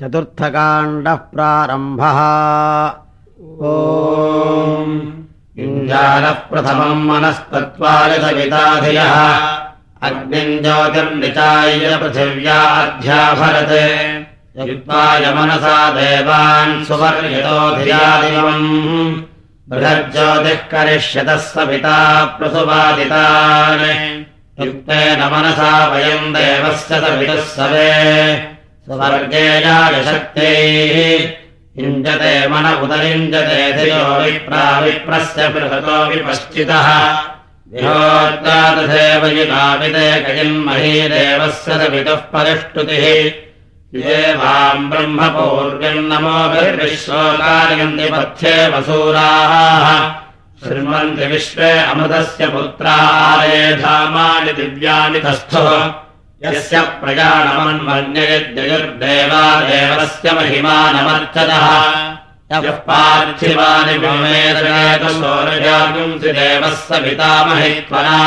चतुर्थकाण्डः प्रारम्भः। ओञ्जालः प्रथमम् मनस्तत्त्वायसविताधियः अग्निम् ज्योतिर्निचाय्य पृथिव्याध्याभरत् युक्ताय मनसा देवान् सुवर्यतोऽधियादिवम् बृहज्योतिः करिष्यतः सविता प्रसुवादितान् युक्तेन मनसा वयम् देवस्य सवितः सवे स्वर्गेयाशक्त्यैः युञ्जते मन उदयुञ्जते धियो विप्राविप्रस्य बृहतो विपश्चितः। विहोत्तादथेव युनाविदे गजिन्मही देवस्य सवितुः परिष्टुतिः। देवाम् पथ्ये वसूराः। शृण्वन्ति विश्वे अमृतस्य पुत्राये धामानि दिव्यानि तस्थुः यस्य प्रजानमन्मन्ययद्ययुर्देवा देवस्य महिमानमर्चतः यः पार्थिवानि विमेतसौरजागुंसि देवः सवितामहित्वना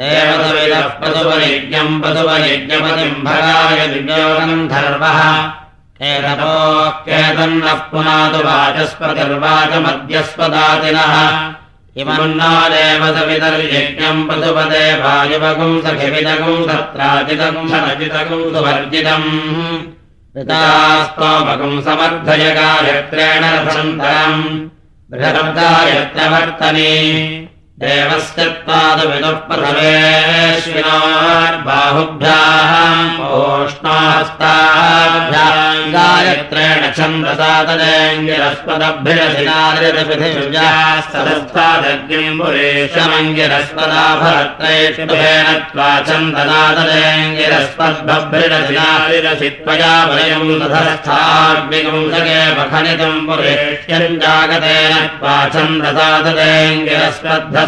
देवसविदः पदुपयज्ञम् पदुपयज्ञपतिम् भगाय दिव्योगम् धर्वः केतपोः केतन्नः पुनातु वाचस्पतिर्वाचमद्यस्पदातिनः इमन्नादेवसवितर्यज्ञम् पशुपदे वायुवगुम् सखिविदगुम् सत्राजितगुम् सनजितगुम् सुवर्जितम् गायत्रेण रसन्तरम् बृहदायत्रवर्तनी देवस्य त्वादविदुः प्रथमेश्विनोर्बाहुभ्याम् ओष्णास्ताभ्याम् गायत्रेण छन्दसादलेङ्गिरस्पदभ्यरसिनादिपृथिव्यास्तदस्तादग्निम् पुरेशमङ्गिरस्पदा भरत्रैष्णुभेन त्वा छन्दनादलेङ्गिरस्पद्भभ्रिरसिनादिरसि त्वया वयम् त्वा छन्दसादलेङ्गिरस्पद्धस्त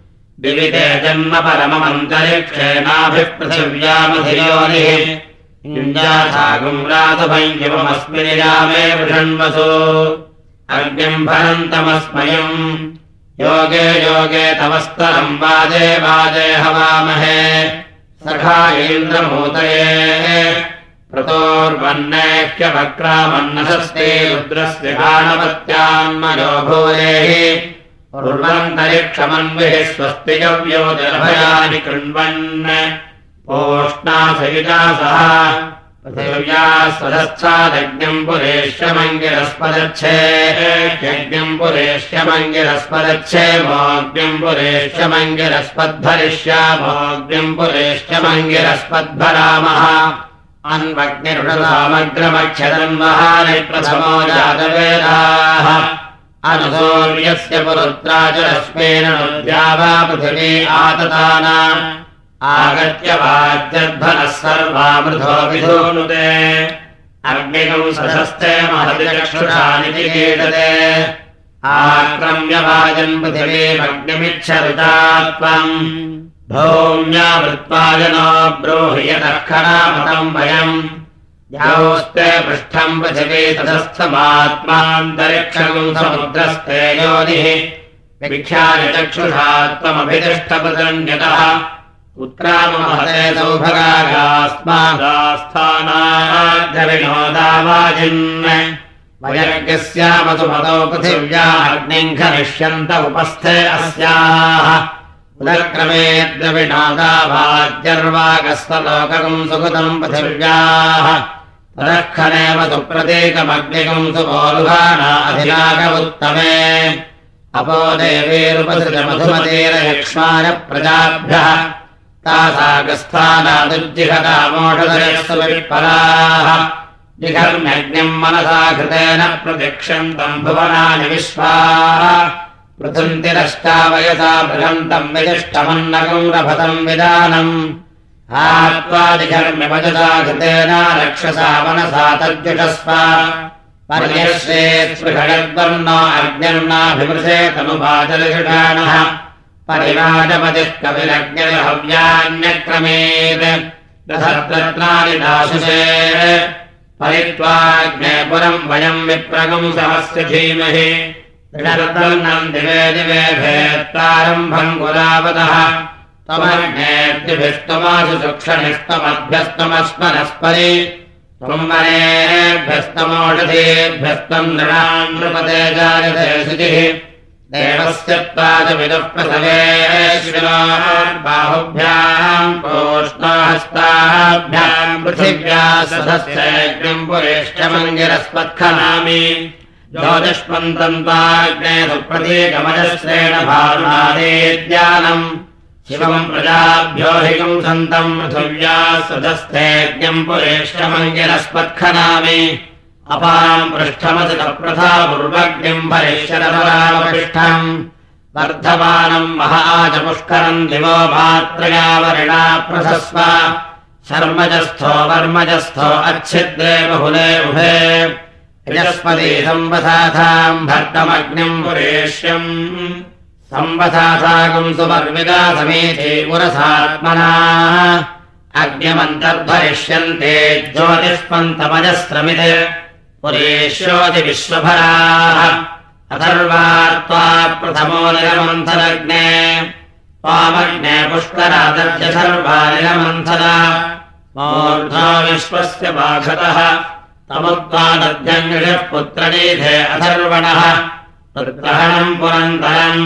विविते जन्म इन्द्राथागुम् रातभञ्जिमस्मिन् रामे वृषण्वसु अग्निम् भरन्तमस्मयम् योगे योगे तवस्तरम् वाजे वाजे हवामहे। सखा इन्द्रमूतये प्रतोर्वन्नेह्यवक्रामन्नशस्ते रुद्रस्य गाणवत्यान्मयो भूरेः उर्वन्तरिक्षमन्विः स्वस्ति गव्योतिरभयानि कृण्वन् ओष्णासयुजा सह। पृथिव्या स्वधस्थादज्ञम् पुरेष्यमङ्गिरस्पदच्छे यज्ञम् पुरेष्यमङ्गिरस्पदच्छे मोग्निम् पुरेष्यमङ्गिरस्पद्भरिष्यामोग्निम् पुरेष्यमङ्गिरस्पद्भरामः अन्वग्निरुषसामग्रमक्षदन्वहानि प्रथमो जातवेदाः अनुसूर्यस्य पुरुत्रा च नुद्या वा पृथिवी आतताना। आगत्य वाद्यध्वनः सर्वामृथो विधोनुते। अग्निकम् सशस्ते महति चक्षुषानिति कीटते आक्रम्य भौम्या वृत्वाजनो ब्रूहि यतः खरामतम् वयम् यावस्ते पृष्ठम् पृथिवी ततस्थमात्मान्तरिक्षम् समुद्रस्ते योनिः। चक्षुषा वयज्ञस्यामतु मतो पृथिव्या अग्निम् खनिष्यन्त उपस्थे अस्याः। उदक्रमे द्रविणोदावाद्यर्वागस्तलोककम् सुकृतम् पृथिव्याः तदःखनेव तु प्रतीकमग्निकम् सुपोरुहाणाधिनाग उत्तमे अपो देवीरुपसृजमधुमतीरयक्ष्माय प्रजाभ्यः। तासागस्थानादुज्जिहतामोषधयस्वविपराः जिघर्म्यग्निम् मनसा कृतेन प्रतीक्षन्तम् भुवनानि विश्वाः। पृथुन्तिरष्टावयसा बृहन्तम् विजिष्टमन्नकम् रभतम् विदानम् रक्षसा मनसा तद्युषस्व पर्यश्रे स्पृषगद्वर्णो अग्निर्नाभिमृशे तमुभाचलषुषाणः परिवाजपतिः कविरग्निर्हव्यान्यक्रमेत् रथत्रत्राणि दाशुषे परित्वाग्ने पुरम् वयम् विप्रगम् समस्य धीमहि। दृढर्तर्णम् दिवे दिवे भेत्तारम्भम् गुलावतः वनेभ्यस्तमोषधेभ्यस्तम् नृणाम् नृपते जायते शुचिः देवस्य त्वादविदुः प्रसवेश्विनार्बाहुभ्याम् कोष्णाहस्ताभ्याम् पृथिव्या सधस्यग्निम् पुरेष्ठमङ्गिरस्पत्खनामि ज्योतिष्मन्तम् त्वाग्ने सुप्रतीकमजश्रेण भारुणादेद्यानम् शिवम् प्रजाभ्यो हिकम् सन्तम् पृथिव्या सदस्थेज्ञम् पुरेष्ठमङ्गिरस्पत्खनामि अपाम् पृष्ठमसि तप्रथा पूर्वग्निम् भरेश्वरपरामपृष्ठम् वर्धमानम् महाचपुष्करम् दिवो मात्रयावरिणा प्रशस्व। शर्मजस्थो वर्मजस्थो अच्छिद्रे बहुले उभे। यस्पति संवसाथाम् भर्तमग्निम् पुरेष्यम् संवसाथाकम् सुपर्विदा समेते पुरसात्मना। अग्निमन्तर्भरिष्यन्ते ज्योतिष्पन्तमजस्रमित् पुरेष्योति विश्वभराः अथर्वार्त्वा प्रथमो निरमन्थरग्ने त्वामग्ने पुष्करादर्य सर्वा निरमन्थरा मूर्धा विश्वस्य बाघतः तमुत्पादध्यङ्गिषः पुत्रनीधे अथर्वणः। प्रग्रहणम् पुरन्तरम्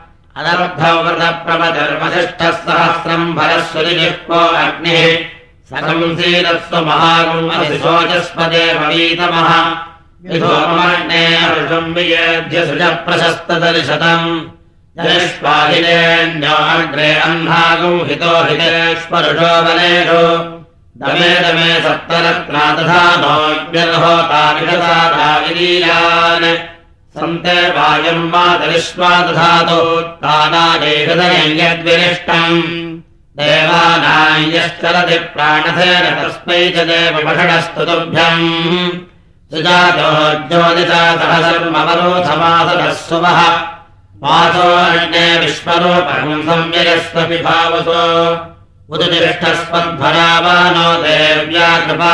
अनर्धौ व्रतप्रमतिर्वसिष्ठः सहस्रम् भरस्वरिजिह्वो अग्निः। सकंसीदस्व महागम् अधिशोचस्पदे पवीतमः विधोमग्ने अर्षम् वियेद्य सृजप्रशस्तदर्शतम् जयष्वाहिलेऽन्यो अग्रे अह्नागम् हितो हितेष्वरुषो बलेषु। दमे दमे सप्तरत्ना तथा नोग्निर्होतानिषदानीयान् सन्ते वायम् मातरिष्वा दधातु देवानाम् यश्चलति प्राणथेन तस्मै च देवषडस्तुतुभ्यम् सुजातो ज्योतिषा सह सर्वमवरोधमासदः सुवः वासोऽन्ये विश्वरूपम् संयजस्वपि भावसो उदतिष्ठस्पद्भरावानो देव्या कृपा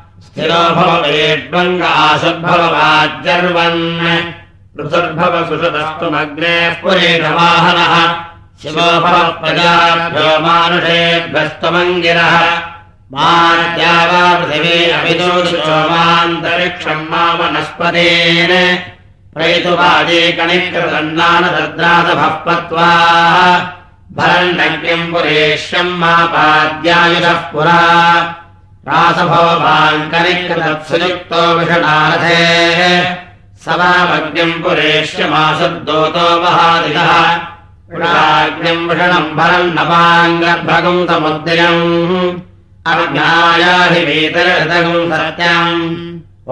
आशुद्भववाज्यर्वन् पृथुर्भव सुषदस्तुमग्नेः पुरेशवाहनः शिवो भव प्रजाभ्यो मानुषेभ्यस्तमङ्गिरः। मात्या वा पृथिवी अभिदोषो मान्तरिक्षम् मा वनस्पतेन प्रैतुवादीकणिकृतन्नानदद्रादभः पत्वाः। भरण्डग्निम् पुरेष्यम् मा पाद्यायुधः पुरा रासभोभाङ्कनिकृतत्सुयुक्तो विषणारथेः। स वामग्निम् पुरेष्यमासद्दोतो वहादितः। पुराग्निम् विषणम् भरन्नपाङ्गर्भगम् समुद्रम् अज्ञायाहिवेतरतगम् सत्यम्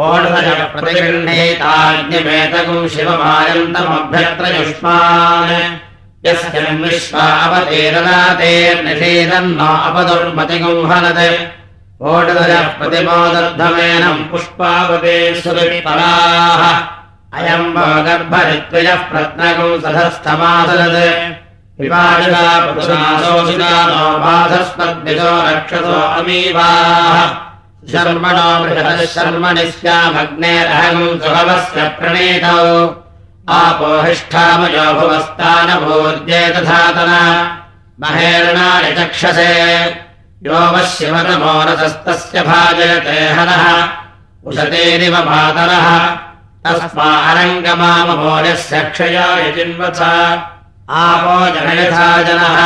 ओषधज प्रतिगृह्णेताग्निमेतगम् शिवमायन्तमभ्यत्र युष्मान् यस्यम् विश्वावतेरनातेर्निषेदन्न अपदुर्मतिगम् हनत् ओषधज प्रतिमोदर्धमेनम् पुष्पावते सुविपलाः अयम् गर्भरित्विजः प्रत्नगम् बाधस्मद्विजो रक्षसो अमीवाः। शर्मणो स्यामग्नेरहम् सुभवस्य प्रणीतौ। आपोहिष्ठामयो भुवस्तानभूर्जे तथातन महेरणानि चक्षसे यो वश्यमतमो रथस्तस्य भाजयते हनः उशतेरिव मातरः। तस्मारङ्गमामभोजस्य क्षयाय चिन्वथ आपो जनयथा जनः।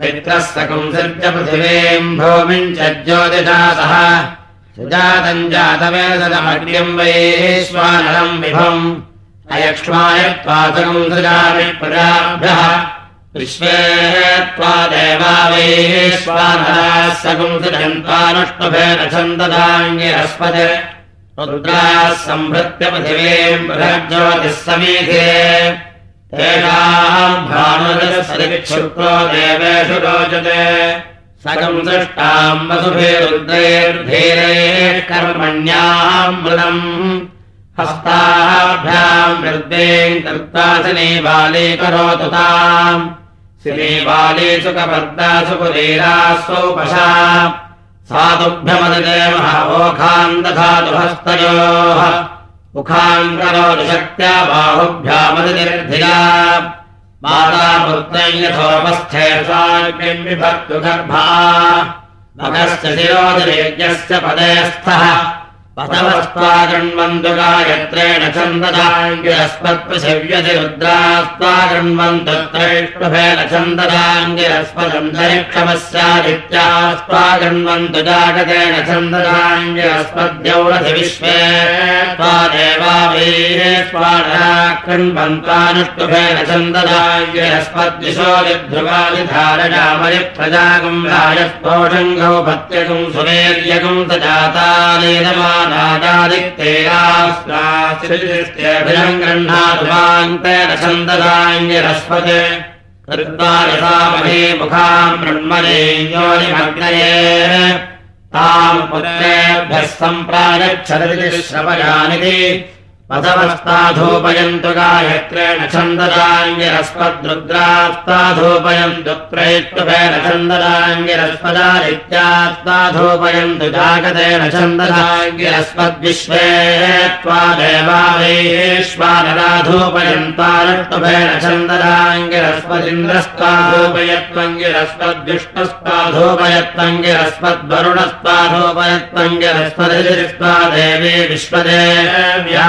मित्रस्य कुंसर्ज पृथिवीम् भूमिम् च ज्योतिषा सह सुजातम् जातवेदनमग्निम् वैश्वानरम् विभम्। अयक्ष्मायत्वासकम् सृजामि प्रजाभ्यः विश्वे त्वा देवा सृजन्त्वानुष्टुभेन छन्ददाङ्गिरस्पत् रुद्राः सम्भृत्य बृहज्योतिः समीधे तेषाम् भानुरसरिक्षुक्रो देवेषु रोचते। सकम् दृष्टाम् वसुभिरुद्रैर्धीरैः कर्मण्याम् मृदम् हस्ताभ्याम् वृद्धेम् कृत्वा सिनीबालीकरोतु ताम्। सिनीबाली सुखपर्दासु कुलीरास्वौपशा सातुभ्यमदते महावोखाम् दधातु हस्तयोः। मुखाम् करोतु शक्त्या यथोपस्थे स्वाग्निम् विभक्तु गर्भा। मगस्य शिरोदयज्ञस्य पदे स्थः पतवस्त्वा गृण्वन्तु गायत्रेण छन्ददाङ्गिरस्पत्पृथिव्यति रुद्रास्त्वा गृण्वन्तु त्रैष्टुभेन छन्ददाङ्गिरस्पदन्तरिक्षमस्यादित्यास्त्वा गृण्वन्तु जागतेन छन्ददाङ्गिरस्पद्यौरधि विश्वे त्वा देवा वीरेष्वाणा कृण्वन्त्वानुष्टुभेन छन्ददाङ्गिरस्पद्दिशो विध्रुवादिधारयामरि प्रजागम् राजस्पोषङ्गौ पत्यगम् सुवेर्यगम् स जातालेनमान नादादिक्तेयास्त्राभिरम् गृह्णातुमाङ्तेन छन्ददाङ्गिरस्पत् कृत्वारसामहे मुखाम् ब्रह्मणे योनिमग्नये। ताम् पुत्रेभ्यः सम्प्रागच्छदति श्रवयानिति पदवस्ताधूपयन्तु गायत्रेण छन्ददाङ्गिरस्पद्रुद्रास्ताधूपयन्तु त्रैष्टुभेन छन्ददाङ्गिरस्पदादित्यास्ताधूपयन्तु जागतेन छन्ददाङ्गिरस्पद्विश्वे त्वा देवावेश्वानराधूपयन्तारष्टुभेन छन्ददाङ्गिरस्पदिन्द्रस्ताधूपयत्वङ्गिरस्पद्विष्णुस्ताधूपयत्वङ्गिरस्पद्वरुणस्ताधूपयत्वङ्गिरस्पदिस्त्वा देवी विश्वदेव्या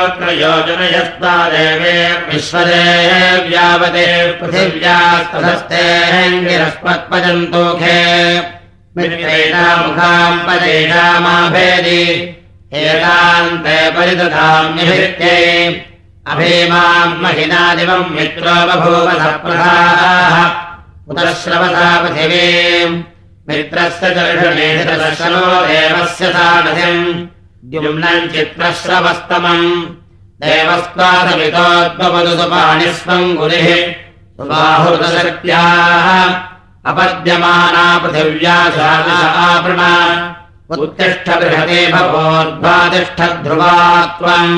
खेमरोत्रयोजनयस्ता देवे पृथिव्यास्तधस्तेङ्गिरस्पत्पजन्तोखे मित्रेणामुखाम् पदेशामाभेदि एतान्ते परिदधाम्यभित्यै अभीमाम् महिनादिवम् मित्रो बभूव सप्रधाः उतश्रवसा पृथिवीम्। मित्रस्य चर्षणेधितदर्शनो देवस्य सानधिम् द्युम्नम् चित्रश्रवस्तमम् देवस्त्वादमितोद्वपदु सुपाणिस्वम् गुरिः अपद्यमाना पृथिव्या शाला उत्तिष्ठ बृहते भवोद्वातिष्ठध्रुवा त्वम्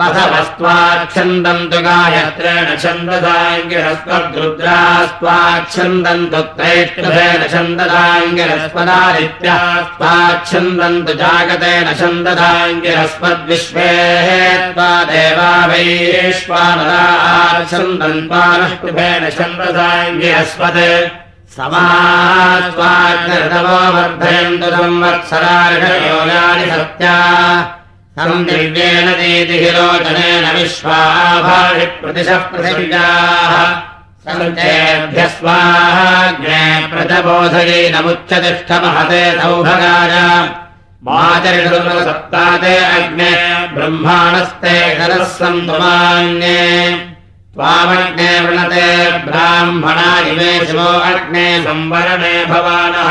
वसवस्त्वाच्छन्दन्तु गायत्रेण छन्ददाङ्गिरस्पद्रुद्रास्त्वाच्छन्दन्तु त्रैष्टुभेन छन्ददाङ्गिरस्पदादित्यास्त्वाच्छन्दन्तु जागतेन छन्ददाङ्गिरस्पद्विश्वे त्वा देवा वैश्वानराच्छन्दन्त्वानुष्टुभेन छन्ददाङ्गिरस्पत् समास्त्वाग्निर्दवो वर्धयन्तु संवत्सरार्षयोगानि सत्या विश्वाभाषि प्रतिशः पृथिव्याः सञ्चेभ्यः स्वाहाग्ने प्रजबोधयेनमुच्चतिष्ठमहते सौभगाय। माचरिषुसप्ताते अग्ने ब्रह्माणस्ते करः सन्तुमान्ये त्वामग्ने वृणते इमे शिवो अग्ने संवरणे भवानः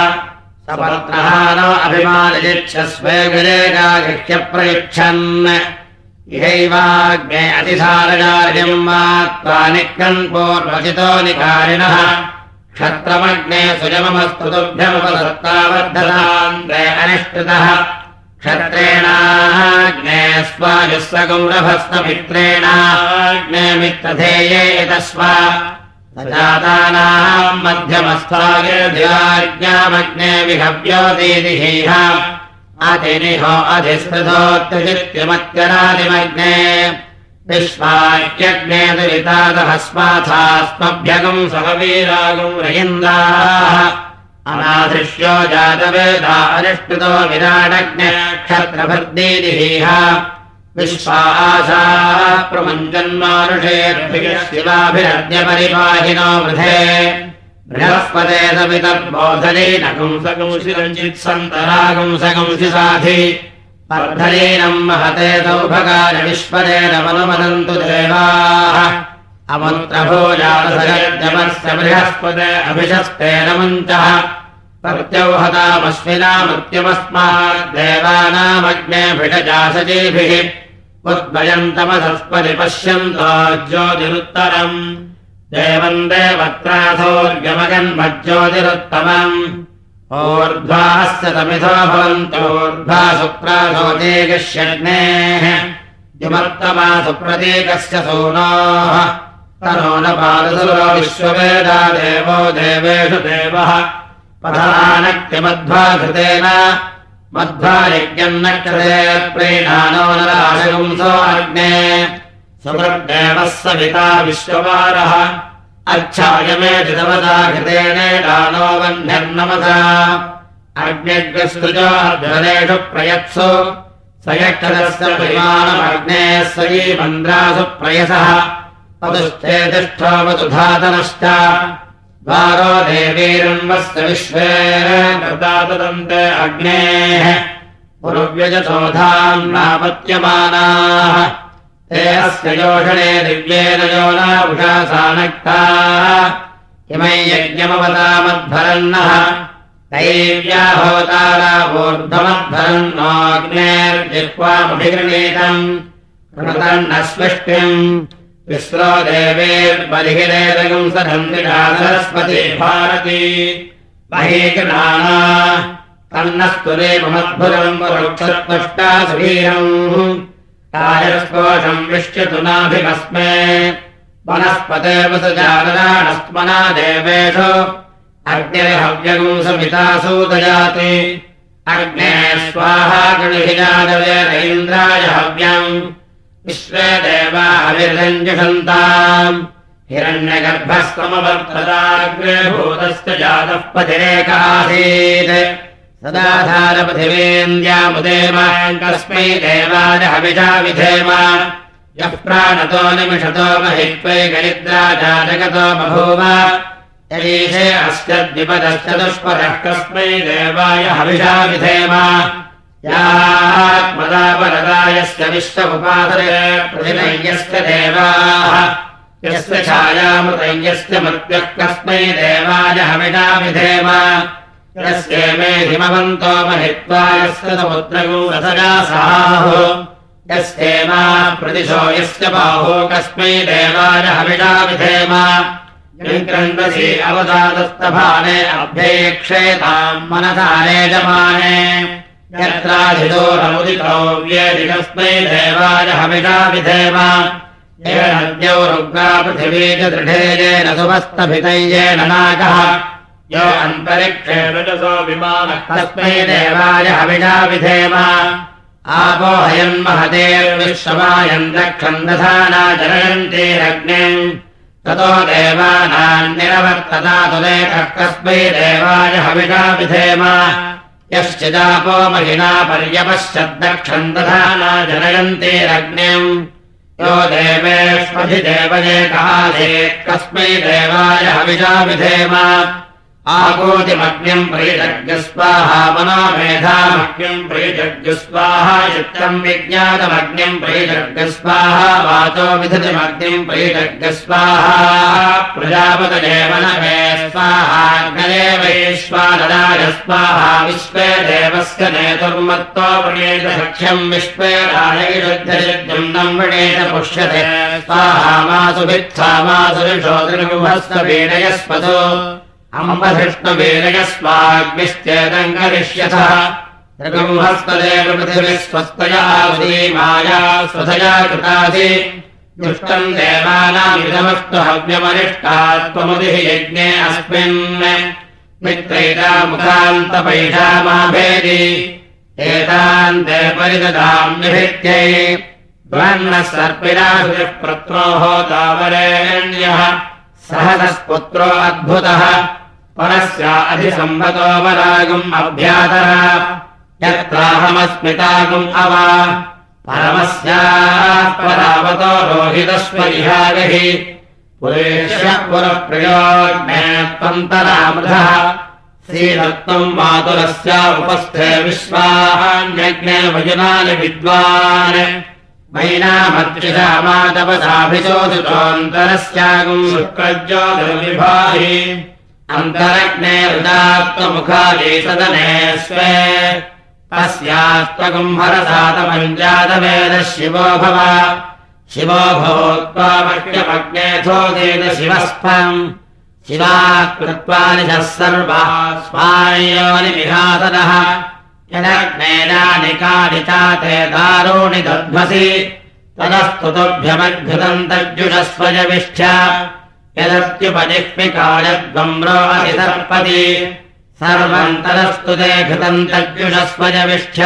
सपत्रहानो अभिमानजिच्छस्वे विरेगागृह्य प्रयुच्छन् इहैवाग्ने अतिसारजार्यम् वा त्वा निक्रन् पूर्वचितो निकारिणः। क्षत्रमग्ने अनिष्कृतः क्षत्रेणाग्ने स्वायुस्वगौरभस्वमित्रेणाग्ने मित्रधेये यतस्व जातानाम् मध्यमस्थागिर्ध्याज्ञामग्ने विहव्यो दीदिहीह अतिनिहो अधिस्मृतोत्यजित्यमत्यरादिमग्ने विश्वाक्यग्ने दुरितादहस्माथास्मभ्यगम् सहवीरागम् रयिन्दाः। अनादृश्यो जातवेदा अनिष्कृतो विराडग्ने क्षत्रभर्दीदिहीह विश्वासा प्रमञ्जन्मानुषेर्भिशिवाभिरद्यपरिपाहिनो वृधे। बृहस्पते सवितर्बोधलीनपुंसकंसिरञ्चित्सन्तरागुंसकंसि साधि वर्धलीनम् महते सौभगाय विश्वदेन मनुमदन्तु देवाः। अमन्त्रभोजालसयज्ञमस्य बृहस्पते अभिशस्तेन मुञ्चः प्रत्यौहतामश्विना मृत्युमस्माद्देवानामग्नेभिषजासजीभिः उद्भयन्तमसस्पति पश्यन्तो ज्योतिरुत्तरम्। देवम् देवत्राथोर्गमगन्मज्योतिरुत्तमम् ऊर्ध्वास्य तमिथो भवन्तोर्ध्वा सुप्रासो देगष्यग्नेः युमत्तमा सुप्रतीकस्य सूनोः। तनो न पादसुरो विश्ववेदा देवो देवेषु देवः। पथानक्तिमध्वा घृतेन मध्वा यज्ञम् न कृते सुमृग्देवः सविता विश्ववारः। अच्छायमे जितवता घृतेनेडानो वह्निर्नमसा अग्निग्रस्तुजो ध्वनेषु प्रयत्सु। स यक्षदस्य परिमाणमग्नेः सयी मन्द्रासु प्रयसः पदुश्चेतिष्ठोऽवतु धातनश्च कृतातदन्ते अग्नेः नापत्यमानाः। ते अस्य योषणे दिव्येन योनाभुषा सानक्ताः। इमै यज्ञमवतामध्वरन्नः दैव्याहोतारावूर्ध्वमध्वरन्नोऽग्नेर्जिह्वामभिगृणीतम् कृतन्नस्पृष्टिम् विश्रो महीकृणाना तन्नस्तुरे ममद्भुरम् वरुक्षत्वष्टा सुवीरम् तायस्कोशम् विश्यतु नाभिमस्मे। वनस्पते वसजानस्मना देवेषु। अग्निर्हव्यगम् समिता सूदयाति अग्ने स्वाहा गणिजानवेन्द्राय हव्यम् विश्वे देवा भूतस्य जातः पथिरेकासीत् सदाधारपथिवेन्द्यामुदेम कस्मै देवाय हविषा विधेम। यः प्राणतो निमिषतो महित्वै गरिद्रा जाजगतो बभूव। यदीशे अस्य द्विपदश्चतुष्पदः कस्मै देवाय हविषा विधेम। यात्मदापरदायस्य विश्वमुपासरे प्रतिनय्यस्य देवाः यस्य छायामृतय्यस्य मृत्युः कस्मै देवाय यस्य मे हिमवन्तो महित्वा यस्य समुद्रगो रसगा साहो यस्येमा प्रतिशो यस्य बाहो कस्मै देवाय हविषा विधेम क्रन्दसि अवदादस्तभाने अभ्येक्षेताम् मनसारे जमाने विधेम। येन नद्यौ रुग्रा पृथिवी च दृढे विमानः तस्मै देवाय हविषा विधेम। आपो हयन्महतेर्विश्वमायम् रक्षम् दधाना जनयन्तीरग्निम् ततो देवानान्निरवर्तता तुलेखः कस्मै देवाय हविषा विधेम यश्चिदापो महिना पर्यपश्चद्दक्षम् दधाना जनयन्तीरग्निम् यो देवेष्वधिदेवये काले कस्मै देवाय हविषा विधेम आकोतिमग्निम् प्रीतज्ञस्वाहा मनोमेधामग्निम् प्रीतज्ञस्वाहा चित्तम् विज्ञातमग्निम् प्रीतज्ञस्वाहा वाचो विधतिमग्निम् प्रीतज्ञस्वाहा प्रजापतदेव न मे स्वाहाग्नये वैश्वानदाय स्वाहा विश्वे देवस्य नेतुर्मत्तो प्रणेतसख्यम् विश्वे राजयुद्धम् वणेत पुष्यते। स्वाहा मासु भित्था मासु ऋषो वीणयस्पतो अम्बधिष्णुवीरयस्वाग्निश्चेदम् करिष्यथः त्रिगुंहस्तदेव पृथिवी स्वस्तया माया स्वधया कृतासि दुष्टम् देवानामिदमस्तु हव्यमनिष्टा त्वमुदिः यज्ञे अस्मिन्। मित्रैता मुखान्तपैषामाभेदि एतान् ते परिददाम्यभित्यै द्वन्नः सर्पिराहुः प्रत्रोः तावरेण्यः सहसस्पुत्रो अद्भुतः परस्य अधिसम्भतो वरागम् अभ्यातः यत्राहमस्मितागुम् अव। परमस्याः परावतो रोहितस्वरिहागहि पुरेश्य पुरप्रियोग्ने त्वन्तरामृधः श्रीरत्नम् वजुनानि विद्वान् मैनामत्रिषामातपसाभिचोदितोऽन्तरस्यागुम् शुक्रज्योतिर्विभाहि अन्तरग्ने हृदात्ममुखाली सदने स्वे। अस्यास्त्वगुम् हरसातमञ्जातवेदः शिवो भव। शिवो भोक्त्वामग्न्यमग्नेथोदेत शिवस्फम्। शिवा कृत्वा निशः सर्वाः स्वायोनिविहासदः कानि चाते दारूणि दध्वसि। तदस्तुतुभ्यमद्भुतम् तज्जुषस्वजविष्ठ यदत्युपजिह्मिकायद्वम्रो अधिसर्पति सर्वम् तदस्तु ते घृतम् तज्जुषस्वजविष्ठ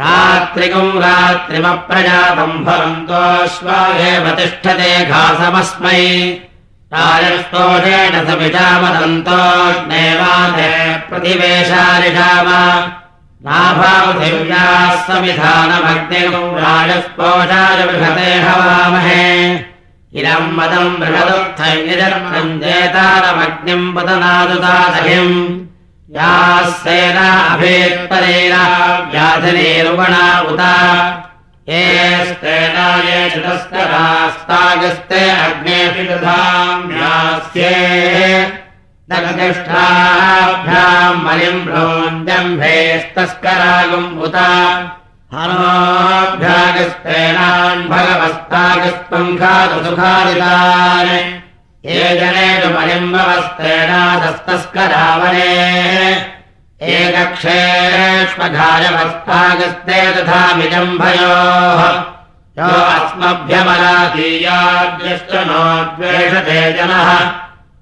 रात्रिगुम् रात्रिमप्रजातम् भवन्तोऽश्वागेव तिष्ठते घासमस्मै। राजस्तोषेण समिषामदन्तोऽग्नेवाते प्रतिवेशारिषाम बृहते हवामहे। इदम् मदम् पतनादुदासहिम् याः सेना अभेत्परेण व्याधिनीरुगणा उत येस्तेना ये चतस्करास्तागस्ते अग्नेऽपि दधाम्यास्ये दगतिष्ठाभ्याम् मलिम् भ्रोञ्जम्भेस्तस्करागुम् उत। हनोऽभ्यागस्तेनान् भगवस्तागस्त्वम् खादु सुखादितान्। ये जनेषु मलिम्बवस्तेनादस्तस्करावने एकक्षेष्मघायवस्तागस्ते तथा मिजम्भयोः यो अस्मभ्यमराधीयाद्यश्च नो द्वेषते जनः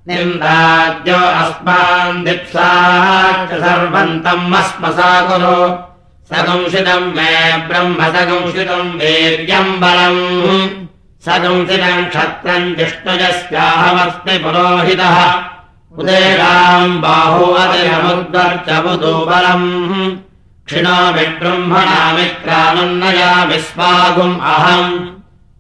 निन्दाद्यो अस्मान् दिप्साच्च सर्वन्तम् अस्मसा कुरु सगंसितम् मे ब्रह्म सगंसितम् वीर्यम् बलम्। सगंसितम् क्षत्रम् जिष्णुजस्याहमस्मि पुरोहितः। उदेराम् बाहो अतिरमुद्वर्चमुदो बलम्। क्षिणो अहम्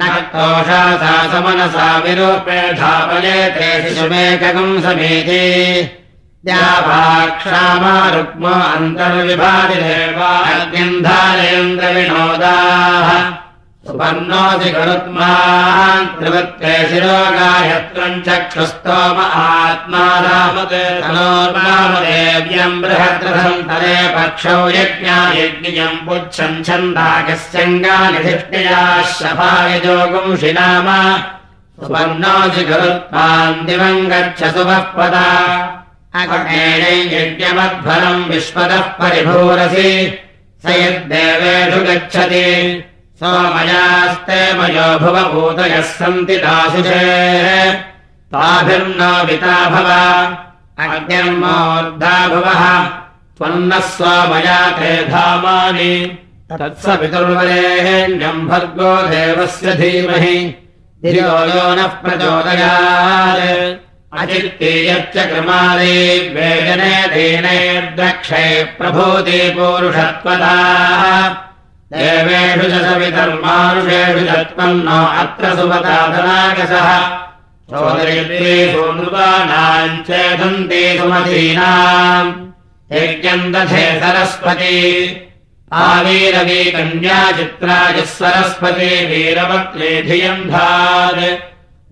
न तोषा सा समनसा विरूपे धापये ते शिशुमेकगम् समेति द्याभाक्षामा रुक्मो अन्तर्विभाति देवाग्निन्धारेन्द्रविनोदाः सुपर्णोऽसि गरुत्मान् त्रिवत्ते शिरोगायत्रम् चक्षुस्तोम आत्मा रामते तनोर्नामदेव्यम् बृहद्रथम् तरे पक्षौ यज्ञा यज्ञियम् पुच्छम् छन्दाकस्यङ्गानि धिष्ठयाः शफायजोगुंषि नाम गरुत्मान् दिवम् गच्छ सुभः पदा अग्नेनै यज्ञमध्वरम् विश्वतः परिभूरसि। स यद्देवेषु गच्छति सोमयास्ते मयो भुवभूतयः सन्ति दाशुषे ताभिर्नो विता भव। अग्निर्मोर्धा भुवः। त्वन्नः सोमया ते धामानि। तत्सपितुर्वरेण्यम् भर्गो देवस्य धीमहि। धियो नः प्रचोदयात्। अचित्तीयच्च क्रमादे वेदने दीनैर्दक्षै प्रभूति पूरुषत्वता देवेषु च सवितर्मानुषेषु चत्पन्नो अत्र सुपतादनागसः चोदयत्रीसूनुपानाम् चेदन्ति सुमतीनाम् यज्ञम् दधे सरस्वती आवीरवी कन्याचित्राजिः सरस्वती वीरवक्त्रे धियम् धात्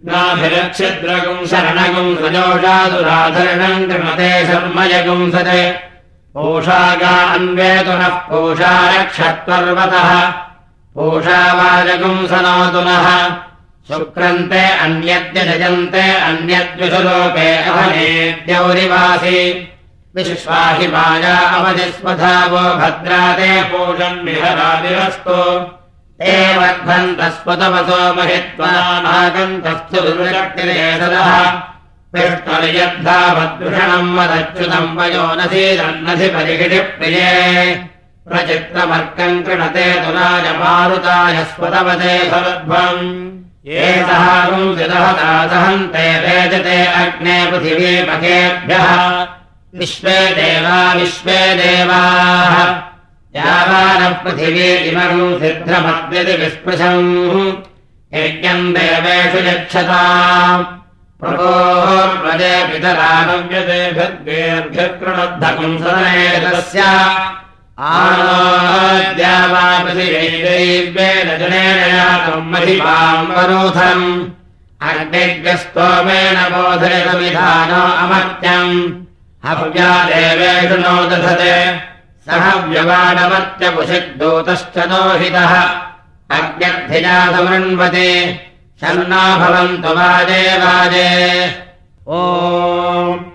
नाभिरक्षिद्रगुम् शरणगुम् सजोषादुराधरणम् कृमते शर्मयगुम् सते पोषागा अन्वेतुनः पोषा रक्षत्पर्वतः। पोषावाजगुम् सनातुनः शुक्रन्ते अन्यद्य जयन्ते अन्यद्विषलोके अभनेद्यौरिवासि विश्वाहि माया अवधिस्वधा वो भद्राते पूषन् विहरादिरस्तु। एवद्भन्तस्वतवसो महित्वानागन्तस्तु दुर्शक्तिरेतदः विष्णुर्यद्धावद्दूषणम् वदच्युतम् वयो नसीदन्नसि परिगिटिप्रिये प्रचित्रमर्कम् कृणते तुलाय मारुताय स्वतवते भवद्भम् ये सहागुंसिदः तादहन्ते वेजते अग्ने पृथिवीपकेभ्यः विश्वे देवा विश्वे देवाः। यावानपृथिवी इमम् सिद्धमद्यति विस्पृशम्। यज्ञम् देवेषु यच्छता प्रभोर्वजे पितरानव्यते भद्गेर्भ्यकृणद्धकम् सदनेतस्य आनोद्यावापृथिवीदैव्येन जनेन यातम् महिमाम् वरोधम्। अग्निग्रस्तोमेन बोधयतमिधानो अमर्त्यम्। नो दधते। सह व्यवाडमत्यपुषिद्दूतश्च नोहितः अग्न्यर्थिजा समृण्वते शन्ना भवन्तु वाजे वाजे। ओ